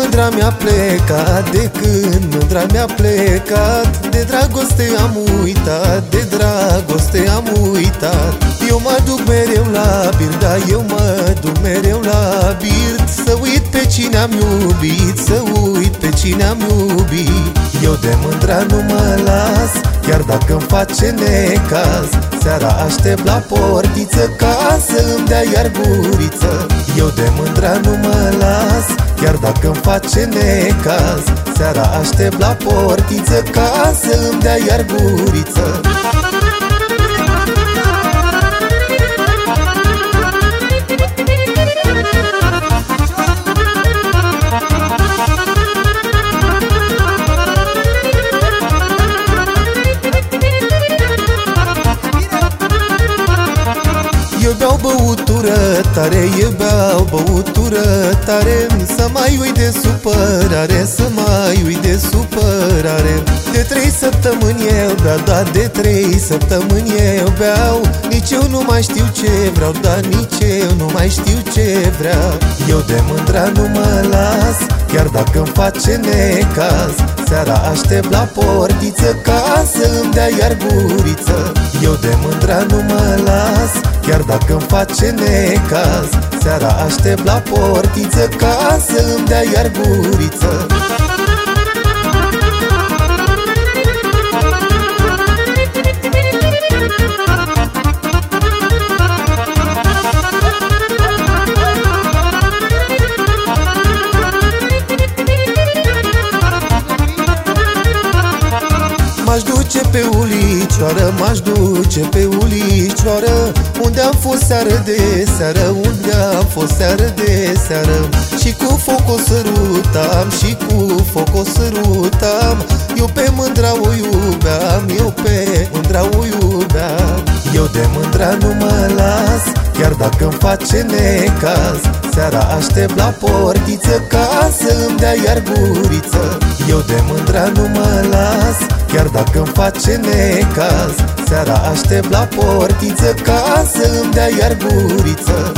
mândra mi-a plecat De când mândra mi-a plecat De dragoste am uitat De dragoste am uitat. Eu mă duc mereu la bir Da, eu mă duc mereu la bir. Să uit pe cine am iubit Să uit pe cine am iubit. Eu de mândra nu mă las Chiar dacă îmi face necaz. Seara aștept la portiță Ca să îmi dea iar guriță Eu de mândra nu mă las Chiar dacă îmi face necaz Seara aștept la portiță Ca să îmi dea iar guriță Eu beau băutură tare, eu beau băutură tare. Să mai uit de supărare, să mai uit de supărare. De trei săptămâni eu beau, da, de trei săptămâni eu beau. Nici eu nu mai știu ce vreau, da, nici eu nu mai știu ce vreau. Eu de mândra nu mă las, chiar dacă îmi face necaz Seara aștept la portiță ca să îmi dea iar guriță Eu de mândra nu mă las Chiar dacă îmi face necaz Seara aștept la portiță Ca să îmi dea iar guriță M-aș duce pe ulicioară, m-aș duce pe ulicioară. Unde am fost seară de seară, unde am fost seară de seară? Și cu foc o sărutam, și cu foc o sărutam. Eu pe mândra o iubeam, eu pe mândra o iubeam. Eu de mândra nu mă las, chiar dacă îmi face necaz Seara aștept la portiță ca să îmi dea iar guriță Eu de mândra nu mă las Chiar dacă îmi face necaz Seara aștept la portiță Ca să îmi dea iar guriță